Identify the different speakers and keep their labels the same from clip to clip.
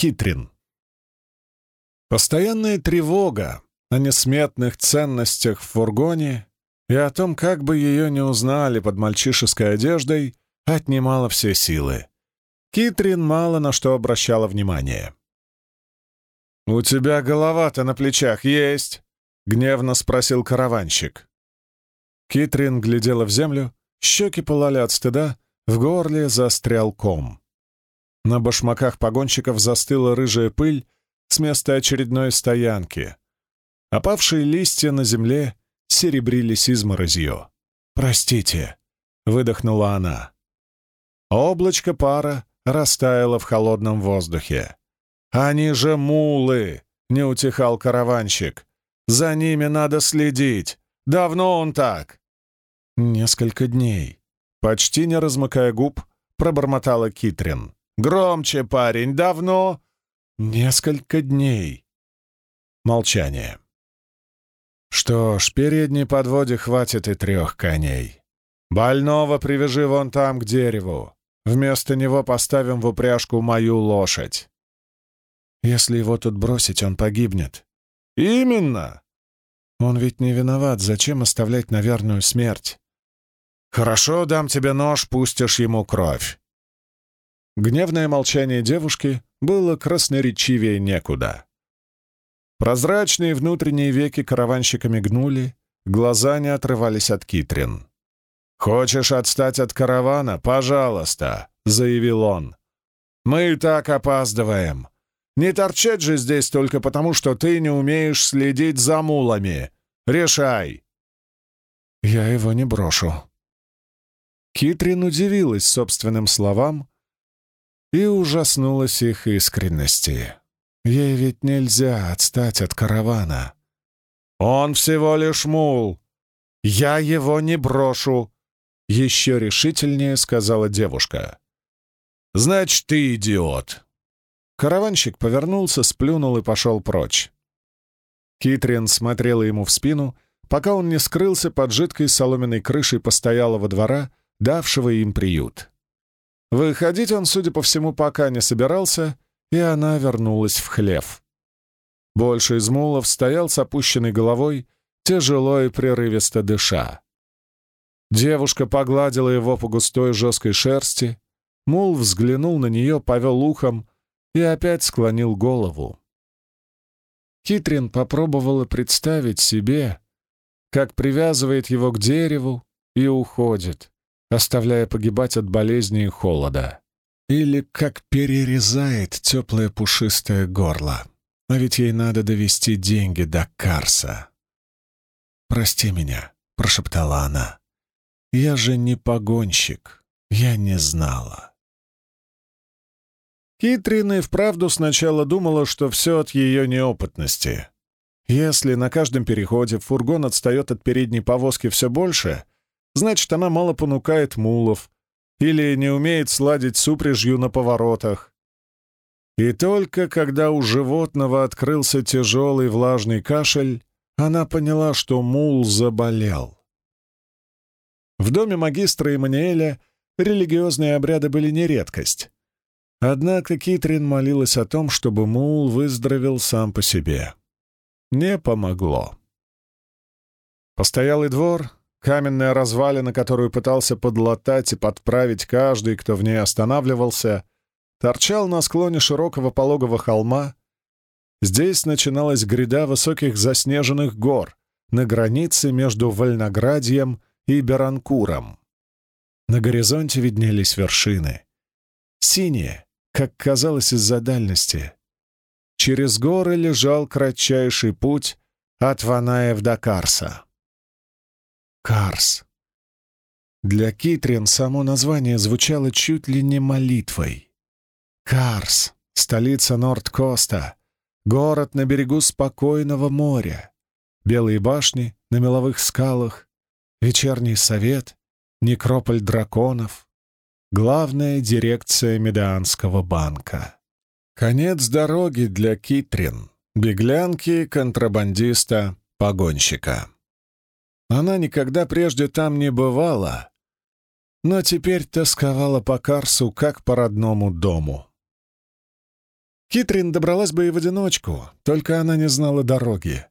Speaker 1: Китрин. Постоянная тревога о несметных ценностях в фургоне и о том, как бы ее не узнали под мальчишеской одеждой, отнимала все силы. Китрин мало на что обращала внимание. «У тебя голова-то на плечах есть?» — гневно спросил караванщик. Китрин глядела в землю, щеки пылали от стыда, в горле застрял ком. На башмаках погонщиков застыла рыжая пыль с места очередной стоянки. Опавшие листья на земле серебрились изморозью. «Простите», — выдохнула она. Облачко пара растаяло в холодном воздухе. «Они же мулы!» — не утихал караванщик. «За ними надо следить. Давно он так?» «Несколько дней». Почти не размыкая губ, пробормотала Китрин. «Громче, парень, давно?» «Несколько дней». Молчание. Что ж, передней подводе хватит и трех коней. Больного привяжи вон там, к дереву. Вместо него поставим в упряжку мою лошадь. Если его тут бросить, он погибнет. Именно. Он ведь не виноват, зачем оставлять на верную смерть? Хорошо, дам тебе нож, пустишь ему кровь. Гневное молчание девушки было красноречивее некуда. Прозрачные внутренние веки караванщика мигнули, глаза не отрывались от Китрин. «Хочешь отстать от каравана? Пожалуйста!» — заявил он. «Мы и так опаздываем. Не торчать же здесь только потому, что ты не умеешь следить за мулами. Решай!» «Я его не брошу». Китрин удивилась собственным словам и ужаснулась их искренности. Ей ведь нельзя отстать от каравана. «Он всего лишь мул! Я его не брошу!» Еще решительнее сказала девушка. «Значит, ты идиот!» Караванщик повернулся, сплюнул и пошел прочь. Китрин смотрела ему в спину, пока он не скрылся под жидкой соломенной крышей постоялого двора, давшего им приют. Выходить он, судя по всему, пока не собирался — и она вернулась в хлев. Больше из мулов стоял с опущенной головой, тяжело и прерывисто дыша. Девушка погладила его по густой жесткой шерсти, мул взглянул на нее, повел ухом и опять склонил голову. Китрин попробовала представить себе, как привязывает его к дереву и уходит, оставляя погибать от болезни и холода. Или как перерезает теплое пушистое горло. А ведь ей надо довести деньги до Карса. «Прости меня», — прошептала она. «Я же не погонщик. Я не знала». Китрин и вправду сначала думала, что все от ее неопытности. Если на каждом переходе фургон отстает от передней повозки все больше, значит, она мало понукает мулов, или не умеет сладить с на поворотах. И только когда у животного открылся тяжелый влажный кашель, она поняла, что мул заболел. В доме магистра Эммануэля религиозные обряды были не редкость. Однако Китрин молилась о том, чтобы мул выздоровел сам по себе. Не помогло. Постоялый двор Каменная развалина, которую пытался подлатать и подправить каждый, кто в ней останавливался, торчал на склоне широкого пологого холма. Здесь начиналась гряда высоких заснеженных гор на границе между Вольноградьем и Беранкуром. На горизонте виднелись вершины. Синие, как казалось из-за дальности. Через горы лежал кратчайший путь от Ванаев до Карса. Карс. Для Китрин само название звучало чуть ли не молитвой. Карс — столица Норд-Коста, город на берегу спокойного моря, белые башни на меловых скалах, вечерний совет, некрополь драконов, главная дирекция Медианского банка. Конец дороги для Китрин, беглянки, контрабандиста, погонщика. Она никогда прежде там не бывала, но теперь тосковала по Карсу как по родному дому. Китрин добралась бы и в одиночку, только она не знала дороги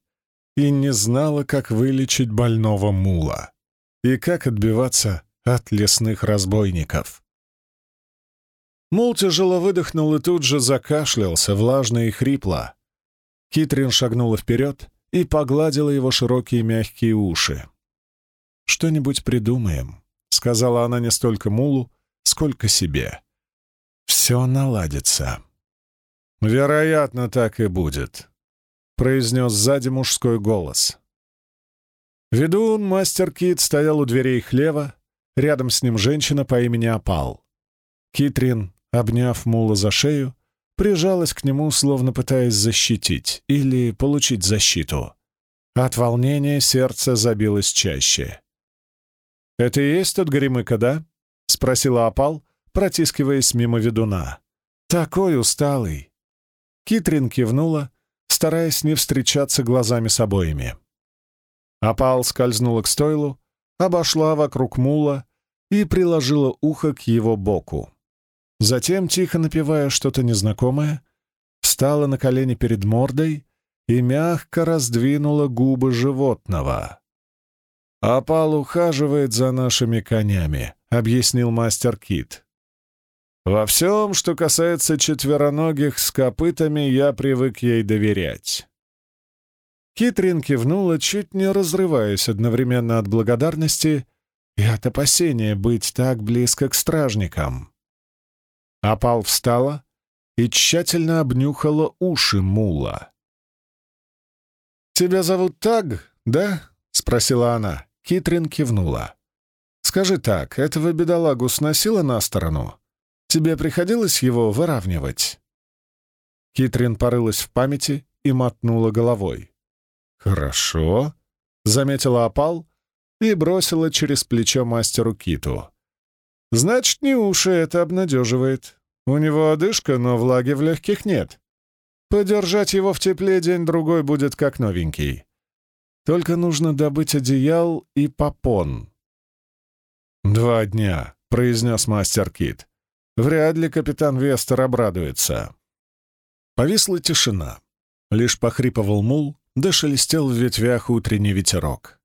Speaker 1: и не знала, как вылечить больного мула и как отбиваться от лесных разбойников. Мул тяжело выдохнул и тут же закашлялся, влажно и хрипло. Китрин шагнула вперед и погладила его широкие мягкие уши. «Что-нибудь придумаем», — сказала она не столько Мулу, сколько себе. «Все наладится». «Вероятно, так и будет», — произнес сзади мужской голос. Ведун, мастер Кит, стоял у дверей хлева, рядом с ним женщина по имени Апал. Китрин, обняв Мула за шею, прижалась к нему, словно пытаясь защитить или получить защиту. От волнения сердце забилось чаще. «Это и есть тот Горемыка, да?» — спросила Апал, протискиваясь мимо ведуна. «Такой усталый!» Китрин кивнула, стараясь не встречаться глазами с обоими. Апал скользнула к стойлу, обошла вокруг мула и приложила ухо к его боку. Затем, тихо напевая что-то незнакомое, встала на колени перед мордой и мягко раздвинула губы животного. «Апал ухаживает за нашими конями», — объяснил мастер Кит. «Во всем, что касается четвероногих с копытами, я привык ей доверять». Китрин кивнула, чуть не разрываясь одновременно от благодарности и от опасения быть так близко к стражникам. Апал встала и тщательно обнюхала уши мула. «Тебя зовут Таг, да?» — спросила она. Китрин кивнула. «Скажи так, этого бедолагу сносило на сторону? Тебе приходилось его выравнивать?» Китрин порылась в памяти и мотнула головой. «Хорошо», — заметила опал и бросила через плечо мастеру Киту. «Значит, не уши это обнадеживает. У него одышка, но влаги в легких нет. Подержать его в тепле день-другой будет как новенький. Только нужно добыть одеял и попон. «Два дня», — произнес мастер Кит. «Вряд ли капитан Вестер обрадуется». Повисла тишина. Лишь похрипывал мул, да шелестел в ветвях утренний ветерок.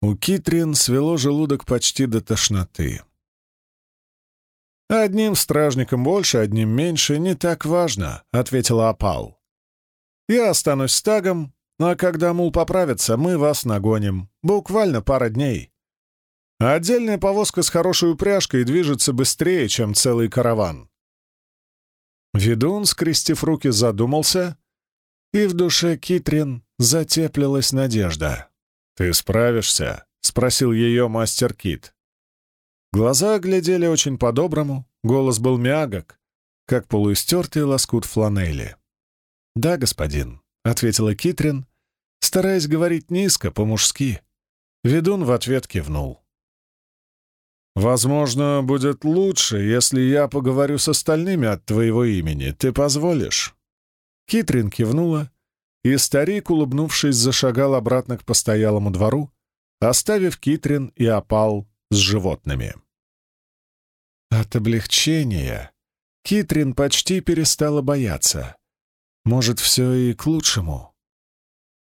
Speaker 1: У Китрин свело желудок почти до тошноты. «Одним стражником больше, одним меньше, не так важно», — ответила Апал. «Я останусь с Тагом, а когда мул поправится, мы вас нагоним. Буквально пара дней. отдельная повозка с хорошей упряжкой движется быстрее, чем целый караван. Ведун, скрестив руки, задумался, и в душе Китрин затеплилась надежда. «Ты справишься?» — спросил ее мастер Кит. Глаза глядели очень по-доброму, голос был мягок, как полуистертый лоскут фланели. «Да, господин», — ответила Китрин, стараясь говорить низко, по-мужски. Ведун в ответ кивнул. «Возможно, будет лучше, если я поговорю с остальными от твоего имени. Ты позволишь?» Китрин кивнула, и старик, улыбнувшись, зашагал обратно к постоялому двору, оставив Китрин и опал с животными. От облегчения Китрин почти перестала бояться. Может, все и к лучшему.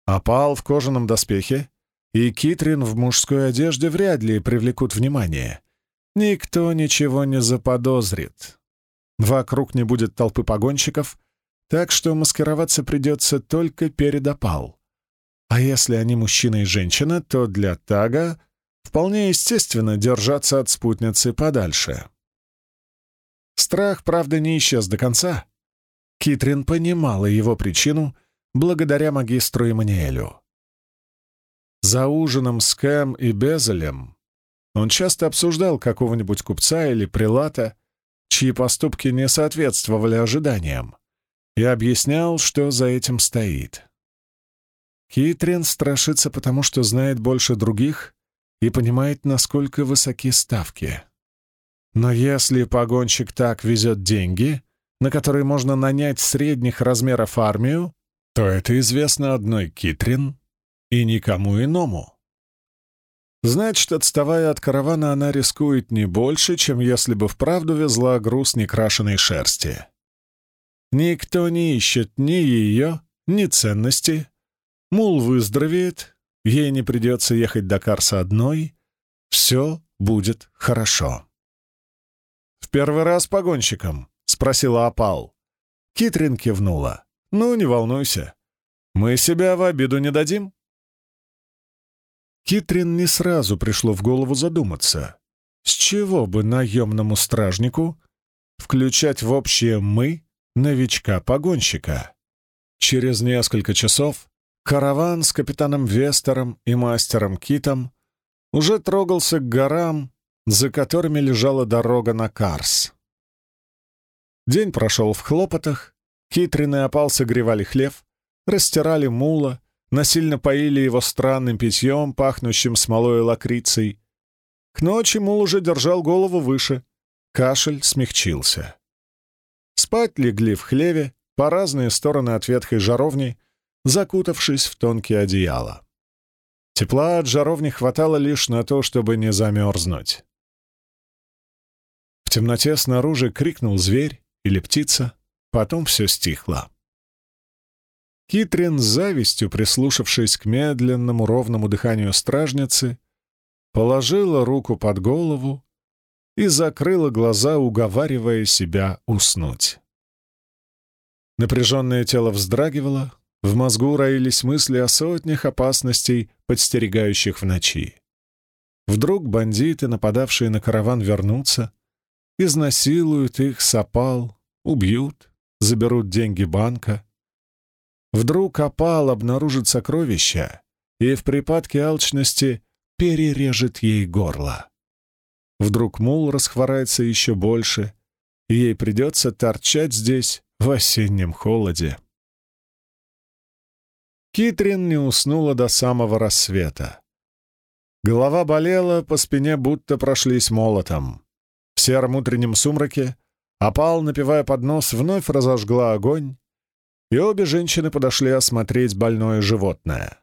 Speaker 1: Опал в кожаном доспехе и Китрин в мужской одежде вряд ли привлекут внимание. Никто ничего не заподозрит. Вокруг не будет толпы погонщиков, так что маскироваться придется только перед опал. А если они мужчина и женщина, то для Тага вполне естественно держаться от спутницы подальше. Страх, правда, не исчез до конца, Китрин понимала его причину благодаря магистру Эммануэлю. За ужином с Кэм и Безелем он часто обсуждал какого-нибудь купца или прилата, чьи поступки не соответствовали ожиданиям, и объяснял, что за этим стоит. Китрин страшится, потому что знает больше других и понимает, насколько высоки ставки. Но если погонщик так везет деньги, на который можно нанять средних размеров армию, то это известно одной Китрин и никому иному. Значит, отставая от каравана, она рискует не больше, чем если бы вправду везла груз некрашенной шерсти. Никто не ищет ни ее, ни ценности. Мул выздоровеет, ей не придется ехать до Карса одной. Все будет хорошо. «В первый раз погонщиком?» — спросила Апал. Китрин кивнула. «Ну, не волнуйся. Мы себя в обиду не дадим». Китрин не сразу пришло в голову задуматься, с чего бы наемному стражнику включать в общее «мы» новичка-погонщика. Через несколько часов караван с капитаном Вестером и мастером Китом уже трогался к горам, за которыми лежала дорога на Карс. День прошел в хлопотах, Китрин и опал согревали хлев, растирали мула, насильно поили его странным питьем, пахнущим смолой и лакрицей. К ночи мул уже держал голову выше, кашель смягчился. Спать легли в хлеве, по разные стороны от ветхой жаровни, закутавшись в тонкие одеяла. Тепла от жаровни хватало лишь на то, чтобы не замерзнуть. В темноте снаружи крикнул зверь или птица, потом все стихло. Китрин с завистью, прислушавшись к медленному ровному дыханию стражницы, положила руку под голову и закрыла глаза, уговаривая себя уснуть. Напряженное тело вздрагивало, в мозгу роились мысли о сотнях опасностей, подстерегающих в ночи. Вдруг бандиты, нападавшие на караван, вернутся, изнасилуют их, сопал, убьют, заберут деньги банка. Вдруг опал обнаружит сокровища и в припадке алчности перережет ей горло. Вдруг мул расхворается еще больше, и ей придется торчать здесь в осеннем холоде. Китрин не уснула до самого рассвета. Голова болела, по спине будто прошлись молотом. В сером утреннем сумраке опал, напивая под нос, вновь разожгла огонь, и обе женщины подошли осмотреть больное животное.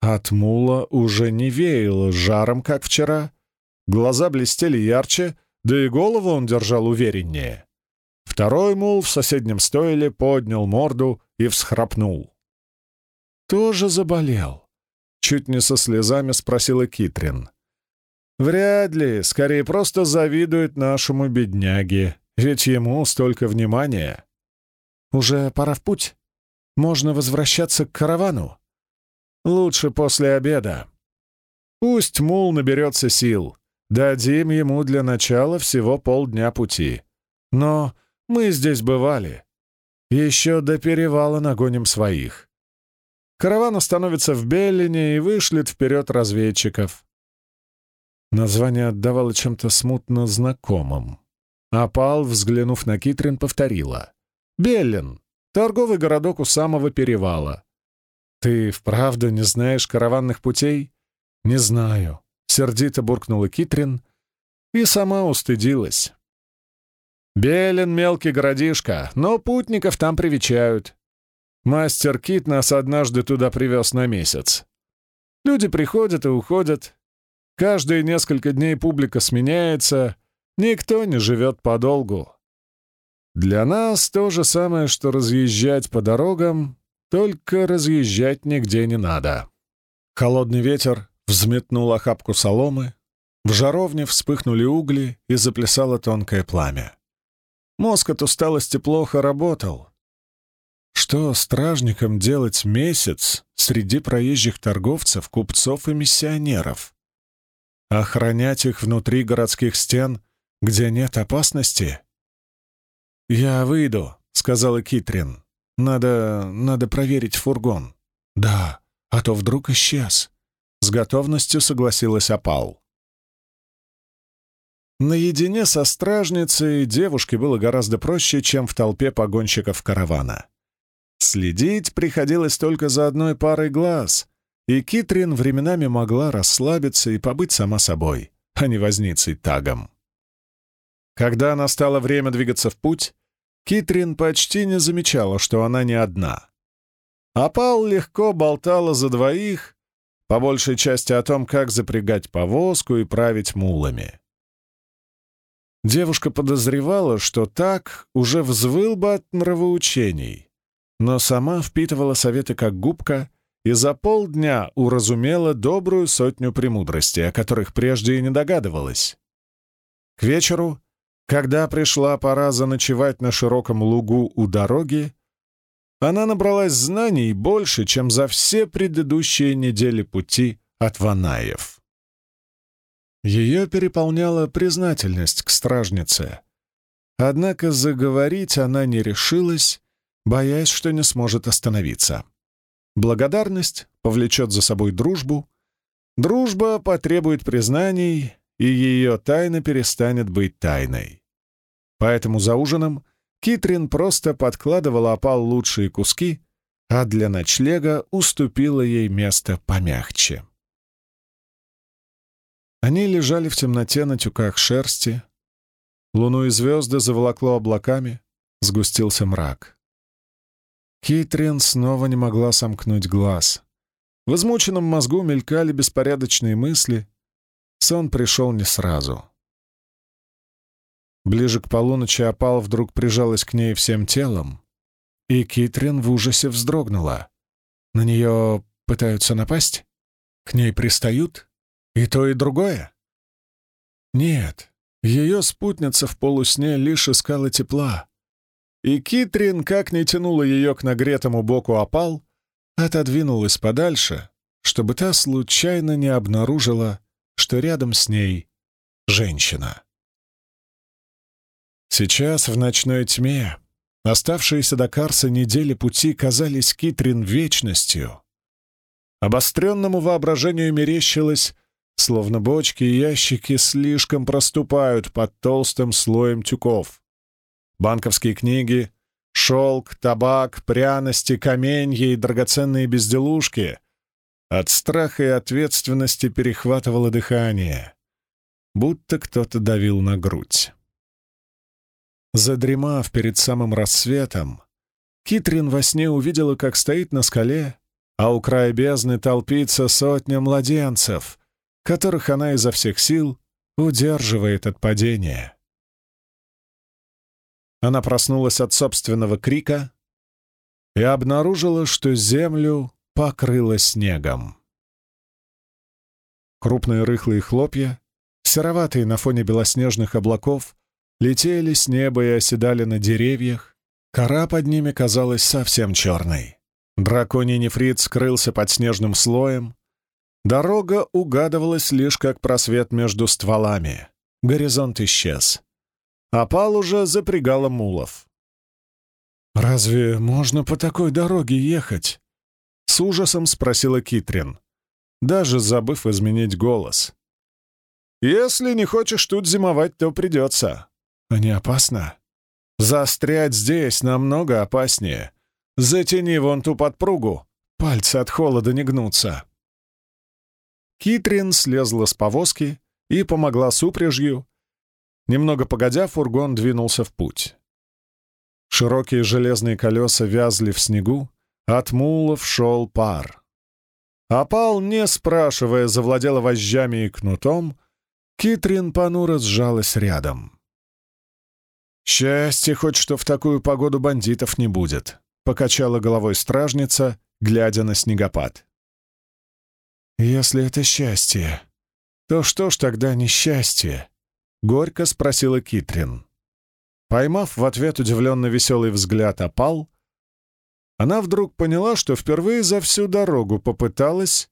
Speaker 1: От мула уже не веяло жаром, как вчера, глаза блестели ярче, да и голову он держал увереннее. Второй мул в соседнем стойле поднял морду и всхрапнул. «Тоже заболел?» — чуть не со слезами спросила Китрин. «Вряд ли, скорее просто завидует нашему бедняге, ведь ему столько внимания. Уже пора в путь? Можно возвращаться к каравану? Лучше после обеда. Пусть мул наберется сил, дадим ему для начала всего полдня пути. Но мы здесь бывали. Еще до перевала нагоним своих. Караван остановится в Беллине и вышлет вперед разведчиков. Название отдавало чем-то смутно знакомым. А Пал, взглянув на Китрин, повторила. «Беллин. Торговый городок у самого перевала. Ты вправду не знаешь караванных путей?» «Не знаю», — сердито буркнула Китрин и сама устыдилась. Белен мелкий городишко, но путников там привечают. Мастер Кит нас однажды туда привез на месяц. Люди приходят и уходят. Каждые несколько дней публика сменяется, никто не живет подолгу. Для нас то же самое, что разъезжать по дорогам, только разъезжать нигде не надо. Холодный ветер взметнул охапку соломы, в жаровне вспыхнули угли и заплясало тонкое пламя. Мозг от усталости плохо работал. Что стражникам делать месяц среди проезжих торговцев, купцов и миссионеров? Охранять их внутри городских стен, где нет опасности? «Я выйду», — сказала Китрин. «Надо... надо проверить фургон». «Да, а то вдруг исчез». С готовностью согласилась Апал. Наедине со стражницей девушке было гораздо проще, чем в толпе погонщиков каравана. Следить приходилось только за одной парой глаз, и Китрин временами могла расслабиться и побыть сама собой, а не возницей тагом. Когда настало время двигаться в путь, Китрин почти не замечала, что она не одна. А Пал легко болтала за двоих, по большей части о том, как запрягать повозку и править мулами. Девушка подозревала, что так уже взвыл бы от нравоучений, но сама впитывала советы как губка и за полдня уразумела добрую сотню премудростей, о которых прежде и не догадывалась. К вечеру, когда пришла пора заночевать на широком лугу у дороги, она набралась знаний больше, чем за все предыдущие недели пути от Ванаев. Ее переполняла признательность к стражнице. Однако заговорить она не решилась, боясь, что не сможет остановиться. Благодарность повлечет за собой дружбу. Дружба потребует признаний, и ее тайна перестанет быть тайной. Поэтому за ужином Китрин просто подкладывала опал лучшие куски, а для ночлега уступила ей место помягче. Они лежали в темноте на тюках шерсти. Луну и звезды заволокло облаками, сгустился мрак. Китрин снова не могла сомкнуть глаз. В измученном мозгу мелькали беспорядочные мысли. Сон пришел не сразу. Ближе к полуночи опал вдруг прижалась к ней всем телом, и Китрин в ужасе вздрогнула. На нее пытаются напасть? К ней пристают? И то, и другое? Нет, ее спутница в полусне лишь искала тепла. И Китрин, как не тянула ее к нагретому боку опал, отодвинулась подальше, чтобы та случайно не обнаружила, что рядом с ней женщина. Сейчас, в ночной тьме, оставшиеся до Карса недели пути казались Китрин вечностью. Обостренному воображению мерещилось, словно бочки и ящики слишком проступают под толстым слоем тюков. Банковские книги, шелк, табак, пряности, каменья и драгоценные безделушки. От страха и ответственности перехватывало дыхание, будто кто-то давил на грудь. Задремав перед самым рассветом, Китрин во сне увидела, как стоит на скале, а у края бездны толпится сотня младенцев, которых она изо всех сил удерживает от падения. Она проснулась от собственного крика и обнаружила, что землю покрыло снегом. Крупные рыхлые хлопья, сероватые на фоне белоснежных облаков, летели с неба и оседали на деревьях. Кора под ними казалась совсем черной. Драконий нефрит скрылся под снежным слоем. Дорога угадывалась лишь как просвет между стволами. Горизонт исчез а Пал уже запрягала мулов. «Разве можно по такой дороге ехать?» — с ужасом спросила Китрин, даже забыв изменить голос. «Если не хочешь тут зимовать, то придется. А не опасно? Застрять здесь намного опаснее. Затяни вон ту подпругу, пальцы от холода не гнутся». Китрин слезла с повозки и помогла с упряжью, Немного погодя, фургон двинулся в путь. Широкие железные колеса вязли в снегу, от мулов шел пар. Опал, не спрашивая, завладела вожжами и кнутом, Китрин понуро сжалась рядом. «Счастье хоть что в такую погоду бандитов не будет», — покачала головой стражница, глядя на снегопад. «Если это счастье, то что ж тогда несчастье?» — горько спросила Китрин. Поймав в ответ удивленно веселый взгляд опал, она вдруг поняла, что впервые за всю дорогу попыталась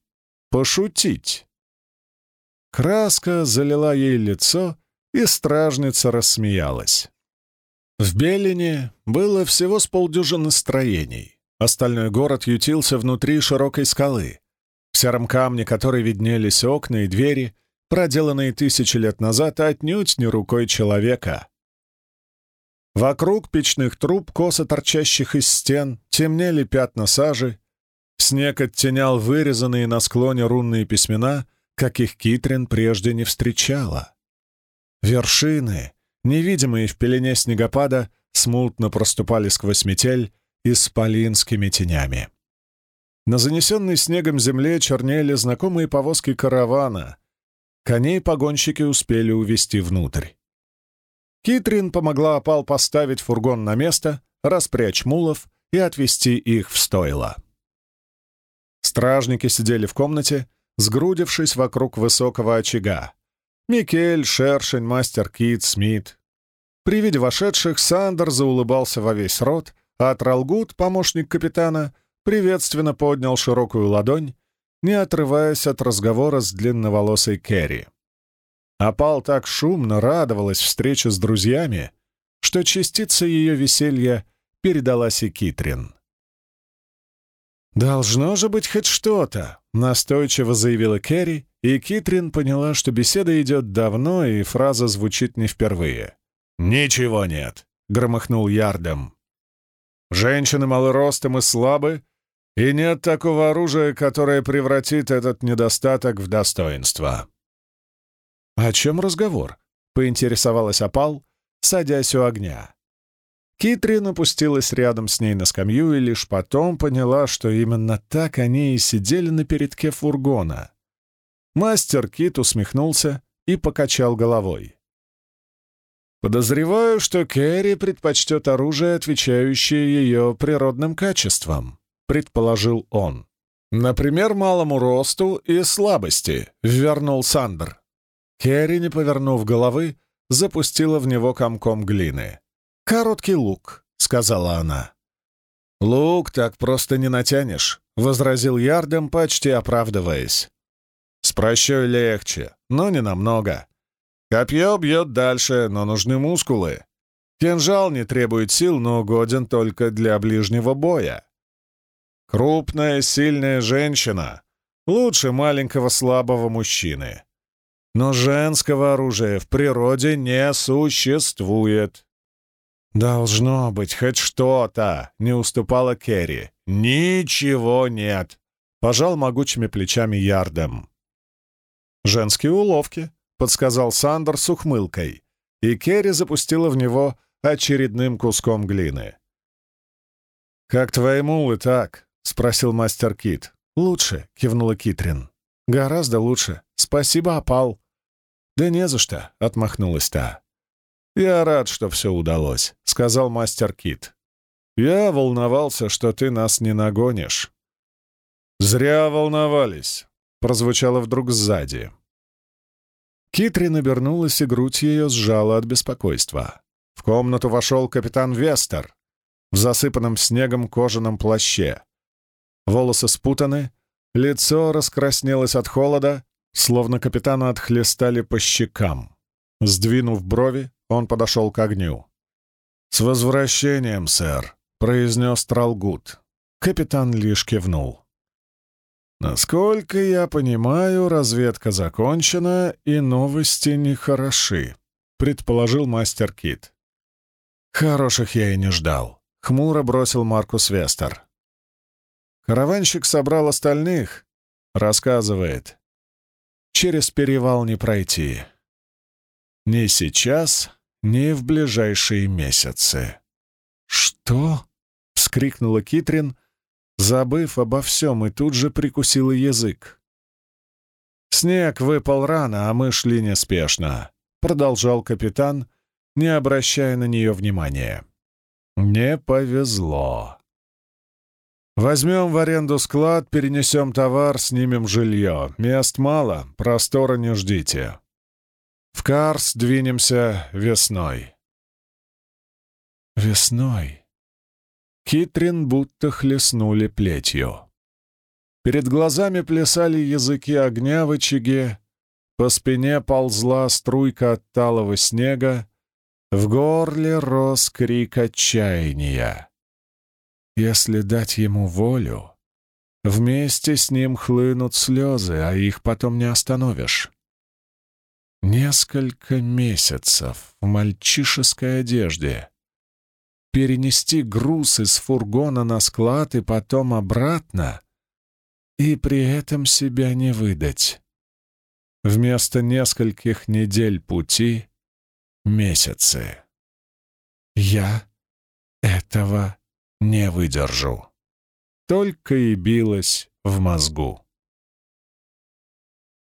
Speaker 1: пошутить. Краска залила ей лицо, и стражница рассмеялась. В Белине было всего с полдюжины строений. Остальной город ютился внутри широкой скалы. В сером камне которой виднелись окна и двери — проделанные тысячи лет назад отнюдь не рукой человека. Вокруг печных труб, косо торчащих из стен, темнели пятна сажи, снег оттенял вырезанные на склоне рунные письмена, каких Китрин прежде не встречала. Вершины, невидимые в пелене снегопада, смутно проступали сквозь метель исполинскими тенями. На занесенной снегом земле чернели знакомые повозки каравана — Коней погонщики успели увести внутрь. Китрин помогла опал поставить фургон на место, распрячь мулов и отвезти их в стойло. Стражники сидели в комнате, сгрудившись вокруг высокого очага. Микель, Шершень, мастер Кит, Смит. При виде вошедших Сандер заулыбался во весь рот, а Тралгут, помощник капитана, приветственно поднял широкую ладонь, не отрываясь от разговора с длинноволосой Керри. Апал так шумно радовалась встрече с друзьями, что частица ее веселья передалась и Китрин. «Должно же быть хоть что-то», — настойчиво заявила Керри, и Китрин поняла, что беседа идет давно, и фраза звучит не впервые. «Ничего нет», — громыхнул Ярдом. «Женщины малоростом и слабы, и нет такого оружия, которое превратит этот недостаток в достоинство». «О чем разговор?» — поинтересовалась Апал, садясь у огня. Китрин опустилась рядом с ней на скамью и лишь потом поняла, что именно так они и сидели на передке фургона. Мастер Кит усмехнулся и покачал головой. «Подозреваю, что Кэрри предпочтет оружие, отвечающее ее природным качествам», — предположил он. «Например, малому росту и слабости», — вернул Сандер. Кэрри, не повернув головы, запустила в него комком глины. «Короткий лук», — сказала она. «Лук так просто не натянешь», — возразил Ярдем, почти оправдываясь. «С прощой легче, но не намного. Копье бьет дальше, но нужны мускулы. Кинжал не требует сил, но годен только для ближнего боя. Крупная, сильная женщина лучше маленького слабого мужчины. Но женского оружия в природе не существует. «Должно быть хоть что-то!» — не уступала Керри. «Ничего нет!» — пожал могучими плечами Ярдем. «Женские уловки», — подсказал Сандер с ухмылкой, и Керри запустила в него очередным куском глины. «Как твои мулы так?» — спросил мастер Кит. «Лучше», — кивнула Китрин. «Гораздо лучше. Спасибо, опал». «Да не за что», — отмахнулась та. «Я рад, что все удалось», — сказал мастер Кит. «Я волновался, что ты нас не нагонишь». «Зря волновались», — прозвучало вдруг сзади. Китрин обернулась, и грудь ее сжала от беспокойства. В комнату вошел капитан Вестер в засыпанном снегом кожаном плаще. Волосы спутаны, лицо раскраснелось от холода, словно капитана отхлестали по щекам. Сдвинув брови, он подошел к огню. «С возвращением, сэр», — произнес Тралгут. Капитан лишь кивнул. «Насколько я понимаю, разведка закончена, и новости нехороши», — предположил мастер Кит. «Хороших я и не ждал», — хмуро бросил Маркус Вестер. «Караванщик собрал остальных», — рассказывает. «Через перевал не пройти. Не сейчас, не в ближайшие месяцы. «Что?» — вскрикнула Китрин, забыв обо всем, и тут же прикусила язык. «Снег выпал рано, а мы шли неспешно», — продолжал капитан, не обращая на нее внимания. «Не повезло. Возьмем в аренду склад, перенесем товар, снимем жилье. Мест мало, простора не ждите. В Карс двинемся весной. Весной. Китрин будто хлестнули плетью. Перед глазами плясали языки огня в очаге, по спине ползла струйка от талого снега, в горле рос крик отчаяния. Если дать ему волю, вместе с ним хлынут слезы, а их потом не остановишь. Несколько месяцев в мальчишеской одежде. Перенести груз из фургона на склад и потом обратно, и при этом себя не выдать. Вместо нескольких недель пути — месяцы. Я этого не выдержу. Только и билось в мозгу.